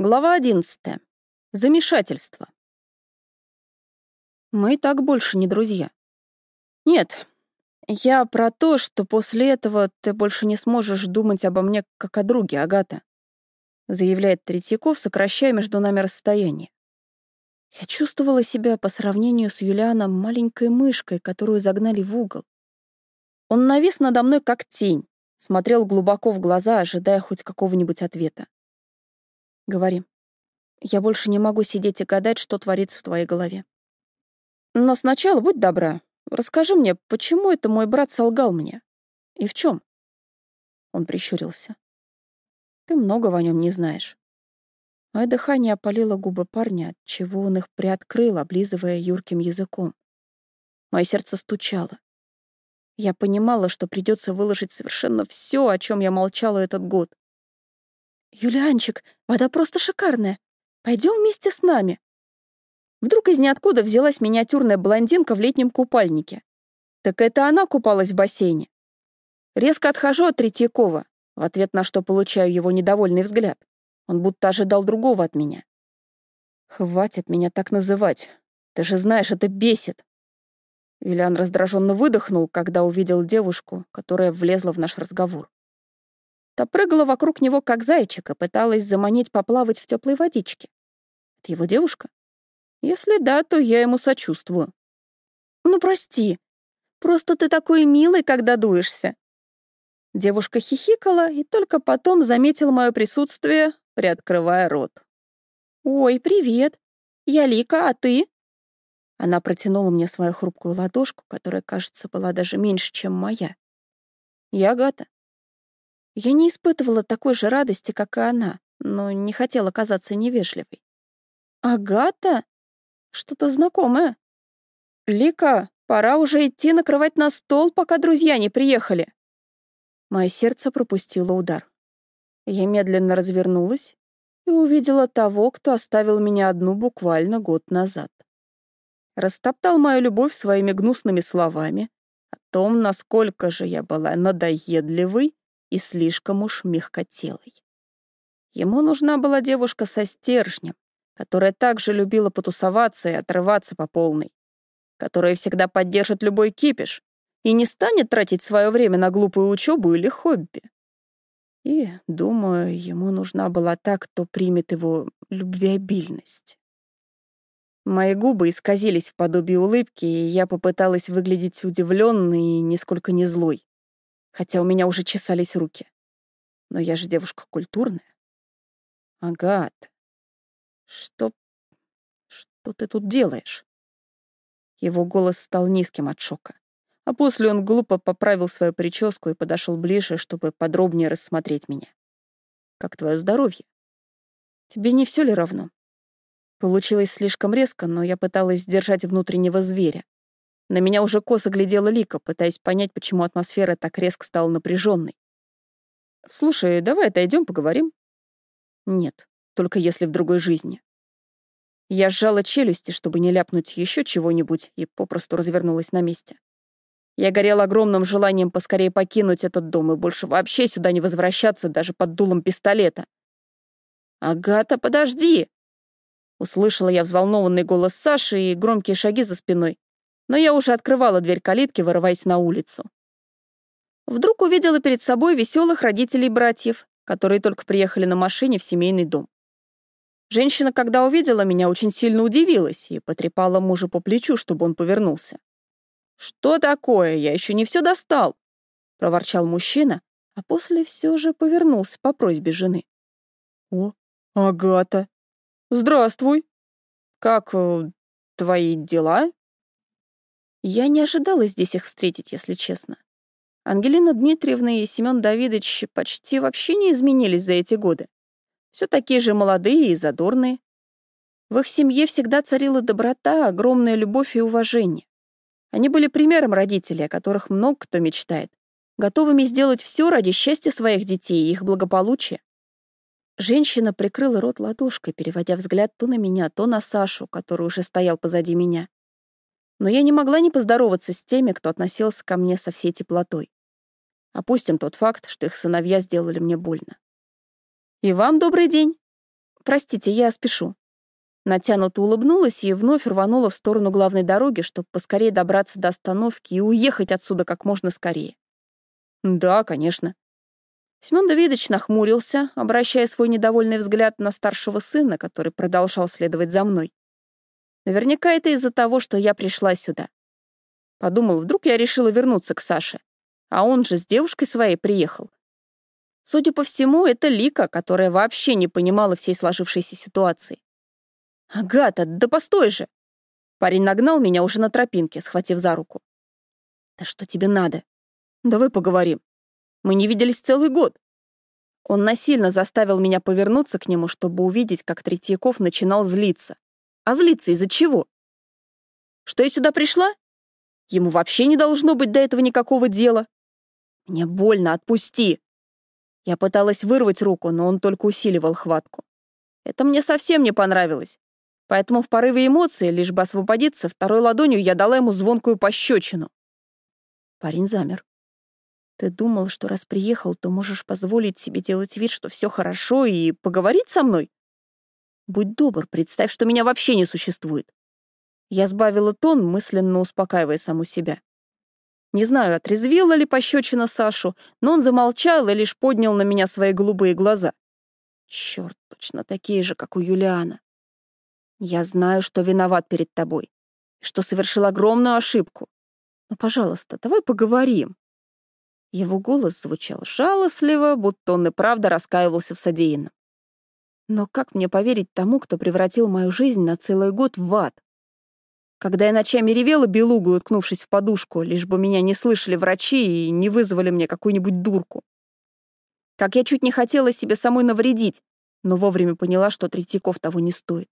Глава одиннадцатая. Замешательство. Мы и так больше не друзья. Нет, я про то, что после этого ты больше не сможешь думать обо мне как о друге, Агата, заявляет Третьяков, сокращая между нами расстояние. Я чувствовала себя по сравнению с Юлианом маленькой мышкой, которую загнали в угол. Он навис надо мной как тень, смотрел глубоко в глаза, ожидая хоть какого-нибудь ответа. Говори. Я больше не могу сидеть и гадать, что творится в твоей голове. Но сначала будь добра, расскажи мне, почему это мой брат солгал мне? И в чем? Он прищурился. Ты многого о нем не знаешь. Мое дыхание опалило губы парня, отчего он их приоткрыл, облизывая юрким языком. Мое сердце стучало. Я понимала, что придется выложить совершенно все, о чем я молчала этот год. «Юлианчик, вода просто шикарная. Пойдем вместе с нами». Вдруг из ниоткуда взялась миниатюрная блондинка в летнем купальнике. Так это она купалась в бассейне. Резко отхожу от Третьякова, в ответ на что получаю его недовольный взгляд. Он будто ожидал другого от меня. «Хватит меня так называть. Ты же знаешь, это бесит». Юлиан раздраженно выдохнул, когда увидел девушку, которая влезла в наш разговор. Та прыгала вокруг него, как зайчик, и пыталась заманить поплавать в теплой водичке. Это его девушка? Если да, то я ему сочувствую. Ну, прости. Просто ты такой милый, когда дуешься. Девушка хихикала и только потом заметила мое присутствие, приоткрывая рот. «Ой, привет. Я Лика, а ты?» Она протянула мне свою хрупкую ладошку, которая, кажется, была даже меньше, чем моя. «Я Агата. Я не испытывала такой же радости, как и она, но не хотела казаться невежливой. «Агата? Что-то знакомое. Лика, пора уже идти накрывать на стол, пока друзья не приехали». Мое сердце пропустило удар. Я медленно развернулась и увидела того, кто оставил меня одну буквально год назад. Растоптал мою любовь своими гнусными словами о том, насколько же я была надоедливой и слишком уж мягкотелой. Ему нужна была девушка со стержнем, которая также любила потусоваться и отрываться по полной, которая всегда поддержит любой кипиш и не станет тратить свое время на глупую учебу или хобби. И, думаю, ему нужна была та, кто примет его любвеобильность. Мои губы исказились в подобии улыбки, и я попыталась выглядеть удивленной и нисколько не злой хотя у меня уже чесались руки. Но я же девушка культурная. Агат, что... что ты тут делаешь? Его голос стал низким от шока. А после он глупо поправил свою прическу и подошел ближе, чтобы подробнее рассмотреть меня. Как твое здоровье? Тебе не все ли равно? Получилось слишком резко, но я пыталась сдержать внутреннего зверя, на меня уже косо глядела Лика, пытаясь понять, почему атмосфера так резко стала напряженной. «Слушай, давай отойдем, поговорим?» «Нет, только если в другой жизни». Я сжала челюсти, чтобы не ляпнуть еще чего-нибудь, и попросту развернулась на месте. Я горела огромным желанием поскорее покинуть этот дом и больше вообще сюда не возвращаться даже под дулом пистолета. «Агата, подожди!» Услышала я взволнованный голос Саши и громкие шаги за спиной но я уже открывала дверь калитки, вырываясь на улицу. Вдруг увидела перед собой веселых родителей братьев, которые только приехали на машине в семейный дом. Женщина, когда увидела меня, очень сильно удивилась и потрепала мужа по плечу, чтобы он повернулся. «Что такое? Я еще не все достал!» — проворчал мужчина, а после все же повернулся по просьбе жены. «О, Агата! Здравствуй! Как э, твои дела?» Я не ожидала здесь их встретить, если честно. Ангелина Дмитриевна и Семен Давидович почти вообще не изменились за эти годы. Все такие же молодые и задорные. В их семье всегда царила доброта, огромная любовь и уважение. Они были примером родителей, о которых много кто мечтает, готовыми сделать все ради счастья своих детей и их благополучия. Женщина прикрыла рот ладошкой, переводя взгляд то на меня, то на Сашу, который уже стоял позади меня но я не могла не поздороваться с теми, кто относился ко мне со всей теплотой. Опустим тот факт, что их сыновья сделали мне больно. «И вам добрый день!» простите, я спешу». Натянуто улыбнулась и вновь рванула в сторону главной дороги, чтобы поскорее добраться до остановки и уехать отсюда как можно скорее. «Да, конечно». Семен Давидович нахмурился, обращая свой недовольный взгляд на старшего сына, который продолжал следовать за мной. Наверняка это из-за того, что я пришла сюда. Подумал, вдруг я решила вернуться к Саше. А он же с девушкой своей приехал. Судя по всему, это Лика, которая вообще не понимала всей сложившейся ситуации. «Агата, да постой же!» Парень нагнал меня уже на тропинке, схватив за руку. «Да что тебе надо? Давай поговорим. Мы не виделись целый год». Он насильно заставил меня повернуться к нему, чтобы увидеть, как Третьяков начинал злиться. А злиться из-за чего? Что я сюда пришла? Ему вообще не должно быть до этого никакого дела. Мне больно, отпусти. Я пыталась вырвать руку, но он только усиливал хватку. Это мне совсем не понравилось. Поэтому в порыве эмоций, лишь бы освободиться, второй ладонью я дала ему звонкую пощечину. Парень замер. Ты думал, что раз приехал, то можешь позволить себе делать вид, что все хорошо, и поговорить со мной? Будь добр, представь, что меня вообще не существует. Я сбавила тон, мысленно успокаивая саму себя. Не знаю, отрезвила ли пощечина Сашу, но он замолчал и лишь поднял на меня свои голубые глаза. Черт, точно такие же, как у Юлиана. Я знаю, что виноват перед тобой, что совершил огромную ошибку. Но, пожалуйста, давай поговорим. Его голос звучал жалостливо, будто он и правда раскаивался в содеянном. Но как мне поверить тому, кто превратил мою жизнь на целый год в ад? Когда я ночами ревела белугу, уткнувшись в подушку, лишь бы меня не слышали врачи и не вызвали мне какую-нибудь дурку. Как я чуть не хотела себе самой навредить, но вовремя поняла, что Третьяков того не стоит.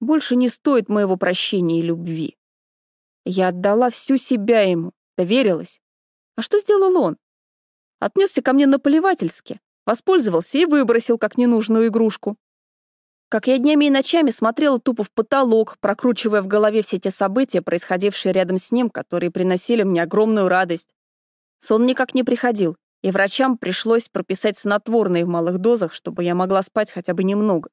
Больше не стоит моего прощения и любви. Я отдала всю себя ему, доверилась. А что сделал он? Отнесся ко мне наплевательски, воспользовался и выбросил как ненужную игрушку. Как я днями и ночами смотрела тупо в потолок, прокручивая в голове все те события, происходившие рядом с ним, которые приносили мне огромную радость. Сон никак не приходил, и врачам пришлось прописать снотворные в малых дозах, чтобы я могла спать хотя бы немного.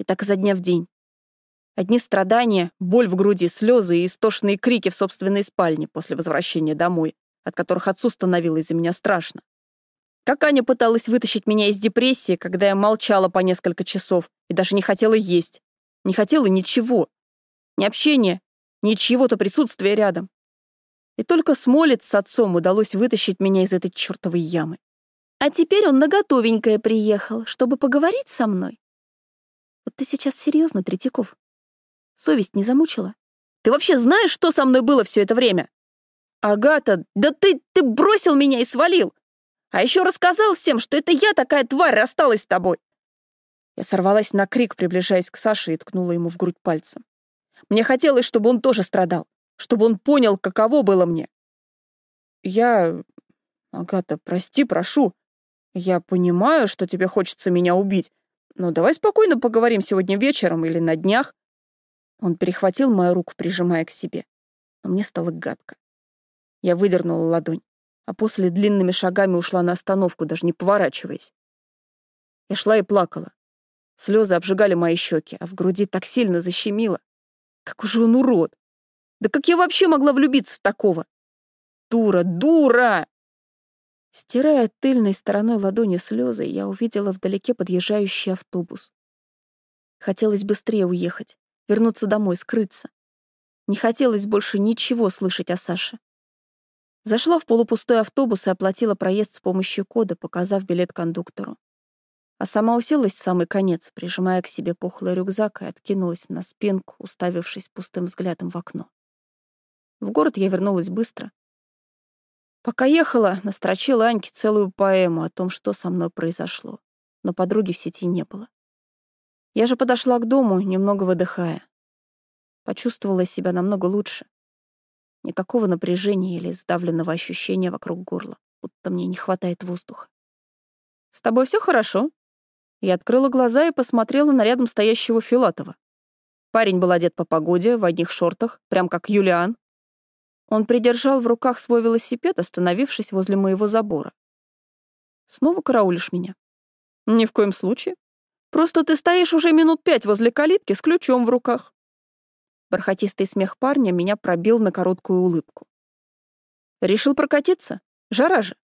И так изо дня в день. Одни страдания, боль в груди, слезы и истошные крики в собственной спальне после возвращения домой, от которых отцу становилось за меня страшно. Как Аня пыталась вытащить меня из депрессии, когда я молчала по несколько часов и даже не хотела есть. Не хотела ничего. Ни общения, ни чьего-то присутствия рядом. И только Смолец с отцом удалось вытащить меня из этой чертовой ямы. А теперь он на готовенькое приехал, чтобы поговорить со мной. Вот ты сейчас серьезно, Третьяков? Совесть не замучила? Ты вообще знаешь, что со мной было все это время? Агата, да ты, ты бросил меня и свалил! А еще рассказал всем, что это я такая тварь рассталась с тобой. Я сорвалась на крик, приближаясь к Саше и ткнула ему в грудь пальцем. Мне хотелось, чтобы он тоже страдал, чтобы он понял, каково было мне. Я... Агата, прости, прошу. Я понимаю, что тебе хочется меня убить, но давай спокойно поговорим сегодня вечером или на днях. Он перехватил мою руку, прижимая к себе. Но мне стало гадко. Я выдернула ладонь а после длинными шагами ушла на остановку, даже не поворачиваясь. Я шла и плакала. Слезы обжигали мои щеки, а в груди так сильно защемило. Как уже он урод! Да как я вообще могла влюбиться в такого? Дура, дура! Стирая тыльной стороной ладони слезы, я увидела вдалеке подъезжающий автобус. Хотелось быстрее уехать, вернуться домой, скрыться. Не хотелось больше ничего слышать о Саше. Зашла в полупустой автобус и оплатила проезд с помощью кода, показав билет кондуктору. А сама уселась в самый конец, прижимая к себе пухлый рюкзак и откинулась на спинку, уставившись пустым взглядом в окно. В город я вернулась быстро. Пока ехала, настрочила Аньке целую поэму о том, что со мной произошло, но подруги в сети не было. Я же подошла к дому, немного выдыхая. Почувствовала себя намного лучше. Никакого напряжения или сдавленного ощущения вокруг горла, будто мне не хватает воздуха. «С тобой все хорошо?» Я открыла глаза и посмотрела на рядом стоящего Филатова. Парень был одет по погоде, в одних шортах, прям как Юлиан. Он придержал в руках свой велосипед, остановившись возле моего забора. «Снова караулишь меня?» «Ни в коем случае. Просто ты стоишь уже минут пять возле калитки с ключом в руках». Бархатистый смех парня меня пробил на короткую улыбку. «Решил прокатиться? Жара же.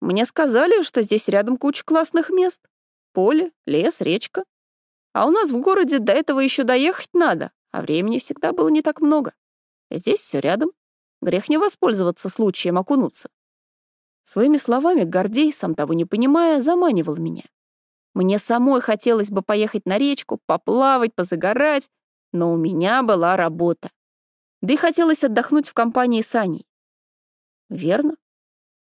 Мне сказали, что здесь рядом куча классных мест. Поле, лес, речка. А у нас в городе до этого еще доехать надо, а времени всегда было не так много. Здесь все рядом. Грех не воспользоваться случаем окунуться. Своими словами Гордей, сам того не понимая, заманивал меня. Мне самой хотелось бы поехать на речку, поплавать, позагорать, но у меня была работа. Да и хотелось отдохнуть в компании с Аней. Верно.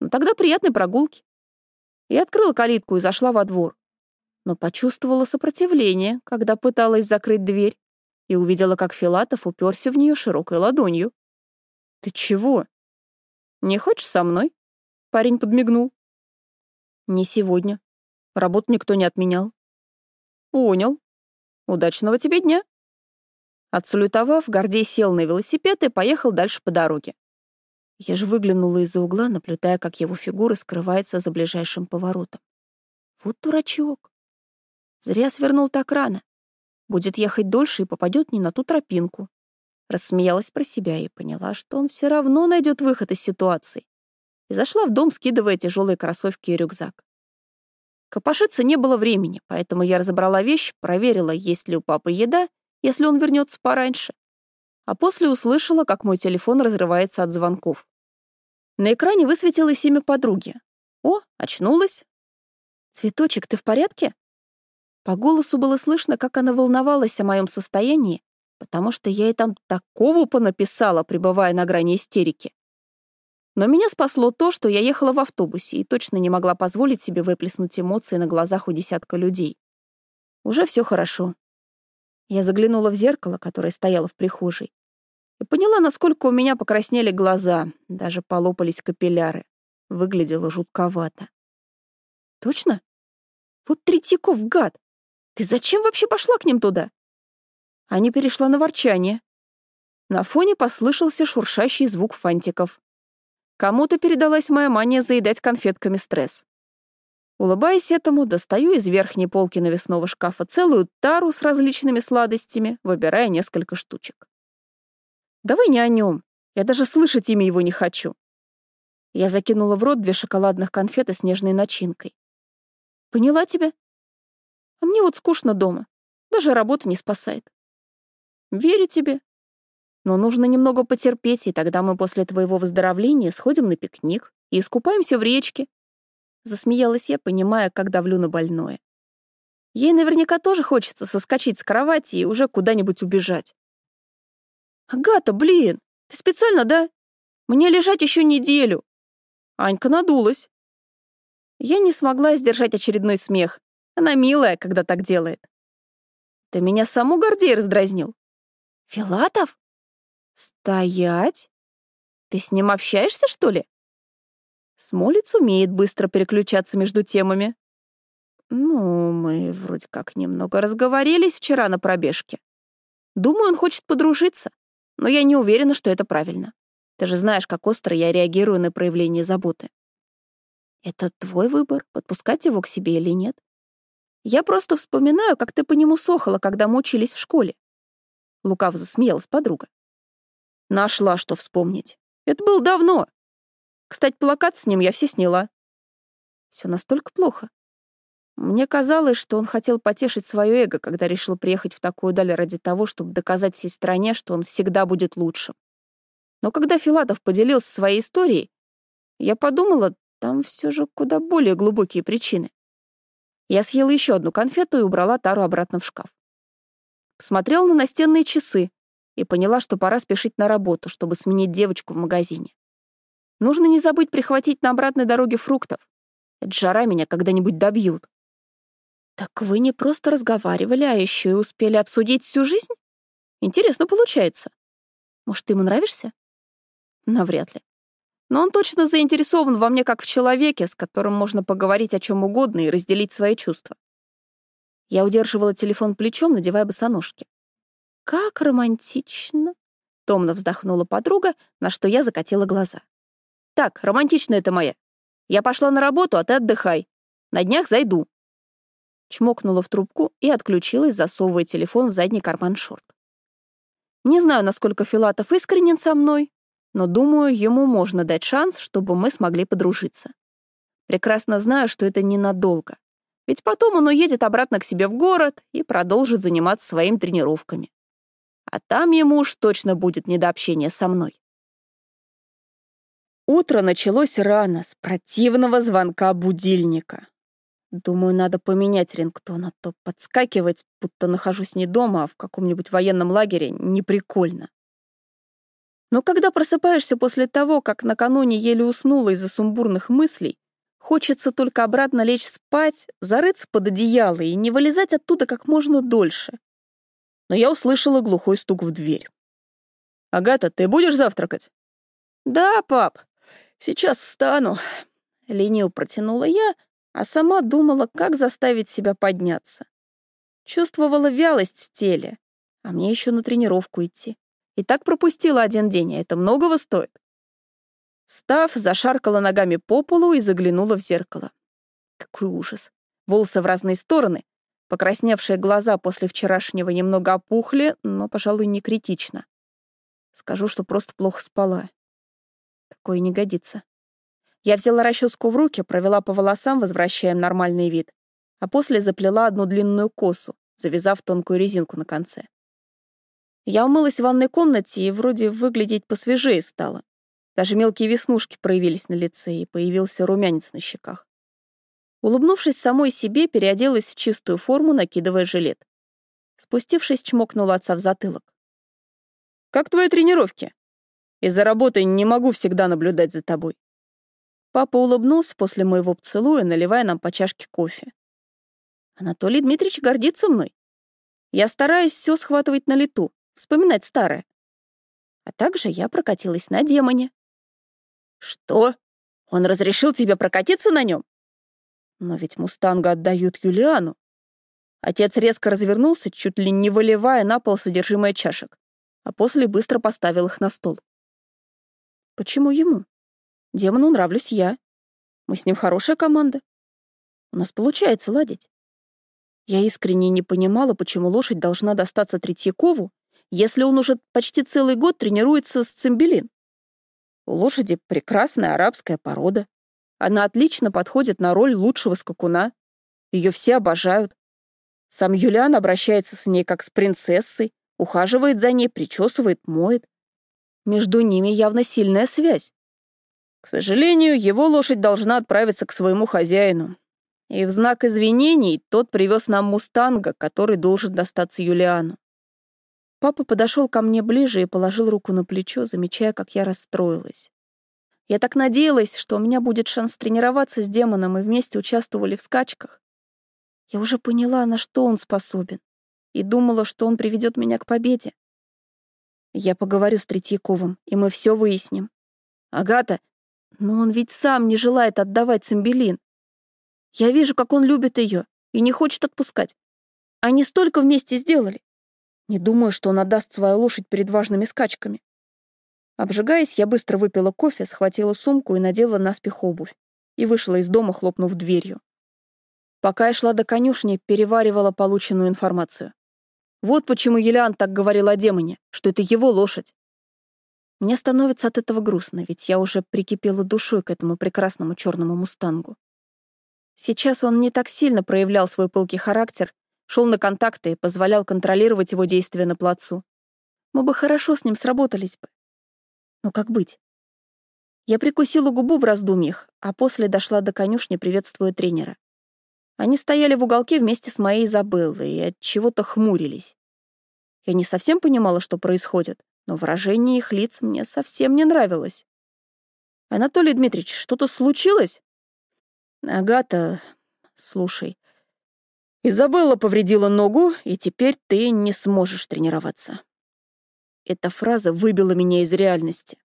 Ну тогда приятной прогулки. Я открыла калитку и зашла во двор. Но почувствовала сопротивление, когда пыталась закрыть дверь, и увидела, как Филатов уперся в нее широкой ладонью. «Ты чего? Не хочешь со мной?» Парень подмигнул. «Не сегодня. Работу никто не отменял. Понял. Удачного тебе дня. Отсалютовав, Гордей сел на велосипед и поехал дальше по дороге. Я же выглянула из-за угла, наблюдая, как его фигура скрывается за ближайшим поворотом. Вот дурачок. Зря свернул так рано. Будет ехать дольше и попадет не на ту тропинку. Рассмеялась про себя и поняла, что он все равно найдет выход из ситуации. И зашла в дом, скидывая тяжелые кроссовки и рюкзак. Копошиться не было времени, поэтому я разобрала вещь, проверила, есть ли у папы еда, если он вернется пораньше. А после услышала, как мой телефон разрывается от звонков. На экране высветилось имя подруги. О, очнулась. «Цветочек, ты в порядке?» По голосу было слышно, как она волновалась о моем состоянии, потому что я ей там такого понаписала, пребывая на грани истерики. Но меня спасло то, что я ехала в автобусе и точно не могла позволить себе выплеснуть эмоции на глазах у десятка людей. Уже все хорошо. Я заглянула в зеркало, которое стояло в прихожей, и поняла, насколько у меня покраснели глаза, даже полопались капилляры. Выглядело жутковато. Точно? Вот Третьяков, гад! Ты зачем вообще пошла к ним туда? Аня перешла на ворчание. На фоне послышался шуршащий звук фантиков. Кому-то передалась моя мания заедать конфетками стресс. Улыбаясь этому, достаю из верхней полки навесного шкафа целую тару с различными сладостями, выбирая несколько штучек. «Давай не о нем. Я даже слышать имя его не хочу». Я закинула в рот две шоколадных конфеты с нежной начинкой. «Поняла тебя? А мне вот скучно дома. Даже работа не спасает». «Верю тебе. Но нужно немного потерпеть, и тогда мы после твоего выздоровления сходим на пикник и искупаемся в речке. Засмеялась я, понимая, как давлю на больное. Ей наверняка тоже хочется соскочить с кровати и уже куда-нибудь убежать. «Агата, блин, ты специально, да? Мне лежать еще неделю!» Анька надулась. Я не смогла сдержать очередной смех. Она милая, когда так делает. Ты меня саму Гордей раздразнил. Филатов? «Стоять? Ты с ним общаешься, что ли?» Смолец умеет быстро переключаться между темами. «Ну, мы вроде как немного разговорились вчера на пробежке. Думаю, он хочет подружиться, но я не уверена, что это правильно. Ты же знаешь, как остро я реагирую на проявление заботы. Это твой выбор, подпускать его к себе или нет. Я просто вспоминаю, как ты по нему сохала, когда мы учились в школе. Лукав засмеялась подруга. Нашла, что вспомнить. Это было давно. Кстати, плакат с ним я все сняла. Все настолько плохо. Мне казалось, что он хотел потешить свое эго, когда решил приехать в такую даль ради того, чтобы доказать всей стране, что он всегда будет лучшим. Но когда Филатов поделился своей историей, я подумала, там все же куда более глубокие причины. Я съела еще одну конфету и убрала тару обратно в шкаф. Посмотрела на настенные часы, и поняла, что пора спешить на работу, чтобы сменить девочку в магазине. Нужно не забыть прихватить на обратной дороге фруктов. Эта жара меня когда-нибудь добьют. Так вы не просто разговаривали, а еще и успели обсудить всю жизнь? Интересно получается. Может, ты ему нравишься? Навряд ли. Но он точно заинтересован во мне как в человеке, с которым можно поговорить о чем угодно и разделить свои чувства. Я удерживала телефон плечом, надевая босоножки. «Как романтично!» — томно вздохнула подруга, на что я закатила глаза. «Так, романтично это моя. Я пошла на работу, а ты отдыхай. На днях зайду». чмокнула в трубку и отключилась, засовывая телефон в задний карман шорт. Не знаю, насколько Филатов искренен со мной, но думаю, ему можно дать шанс, чтобы мы смогли подружиться. Прекрасно знаю, что это ненадолго. Ведь потом он уедет обратно к себе в город и продолжит заниматься своими тренировками. А там ему уж точно будет не до общения со мной. Утро началось рано, с противного звонка будильника. Думаю, надо поменять рингтон, а то подскакивать, будто нахожусь не дома, а в каком-нибудь военном лагере, неприкольно. Но когда просыпаешься после того, как накануне еле уснула из-за сумбурных мыслей, хочется только обратно лечь спать, зарыться под одеяло и не вылезать оттуда как можно дольше. Но я услышала глухой стук в дверь. «Агата, ты будешь завтракать?» «Да, пап, сейчас встану», — лениво протянула я, а сама думала, как заставить себя подняться. Чувствовала вялость в теле, а мне еще на тренировку идти. И так пропустила один день, а это многого стоит. Став, зашаркала ногами по полу и заглянула в зеркало. Какой ужас. Волосы в разные стороны. Покрасневшие глаза после вчерашнего немного опухли, но, пожалуй, не критично. Скажу, что просто плохо спала. Такое не годится. Я взяла расческу в руки, провела по волосам, возвращая им нормальный вид, а после заплела одну длинную косу, завязав тонкую резинку на конце. Я умылась в ванной комнате и вроде выглядеть посвежее стала. Даже мелкие веснушки проявились на лице, и появился румянец на щеках. Улыбнувшись самой себе, переоделась в чистую форму, накидывая жилет. Спустившись, чмокнула отца в затылок. «Как твои тренировки? Из-за работы не могу всегда наблюдать за тобой». Папа улыбнулся после моего поцелуя, наливая нам по чашке кофе. Анатолий Дмитриевич гордится мной. Я стараюсь все схватывать на лету, вспоминать старое. А также я прокатилась на демоне. Что? Он разрешил тебе прокатиться на нем? Но ведь мустанга отдают Юлиану. Отец резко развернулся, чуть ли не выливая на пол содержимое чашек, а после быстро поставил их на стол. Почему ему? Демону нравлюсь я. Мы с ним хорошая команда. У нас получается ладить. Я искренне не понимала, почему лошадь должна достаться Третьякову, если он уже почти целый год тренируется с цимбелин. У лошади прекрасная арабская порода. Она отлично подходит на роль лучшего скакуна. Ее все обожают. Сам Юлиан обращается с ней как с принцессой, ухаживает за ней, причесывает, моет. Между ними явно сильная связь. К сожалению, его лошадь должна отправиться к своему хозяину. И в знак извинений тот привез нам мустанга, который должен достаться Юлиану. Папа подошел ко мне ближе и положил руку на плечо, замечая, как я расстроилась. Я так надеялась, что у меня будет шанс тренироваться с демоном и вместе участвовали в скачках. Я уже поняла, на что он способен, и думала, что он приведет меня к победе. Я поговорю с Третьяковым, и мы все выясним. Агата, но он ведь сам не желает отдавать Цимбелин. Я вижу, как он любит ее и не хочет отпускать. Они столько вместе сделали. Не думаю, что он отдаст свою лошадь перед важными скачками. Обжигаясь, я быстро выпила кофе, схватила сумку и надела наспех обувь. И вышла из дома, хлопнув дверью. Пока я шла до конюшни, переваривала полученную информацию. Вот почему Елиан так говорил о демоне, что это его лошадь. Мне становится от этого грустно, ведь я уже прикипела душой к этому прекрасному черному мустангу. Сейчас он не так сильно проявлял свой пылкий характер, шел на контакты и позволял контролировать его действия на плацу. Мы бы хорошо с ним сработались бы. Но как быть? Я прикусила губу в раздумьях, а после дошла до конюшни, приветствуя тренера. Они стояли в уголке вместе с моей Изабеллой и от чего-то хмурились. Я не совсем понимала, что происходит, но выражение их лиц мне совсем не нравилось. «Анатолий Дмитриевич, что-то случилось?» «Агата, слушай, Изабелла повредила ногу, и теперь ты не сможешь тренироваться». Эта фраза выбила меня из реальности.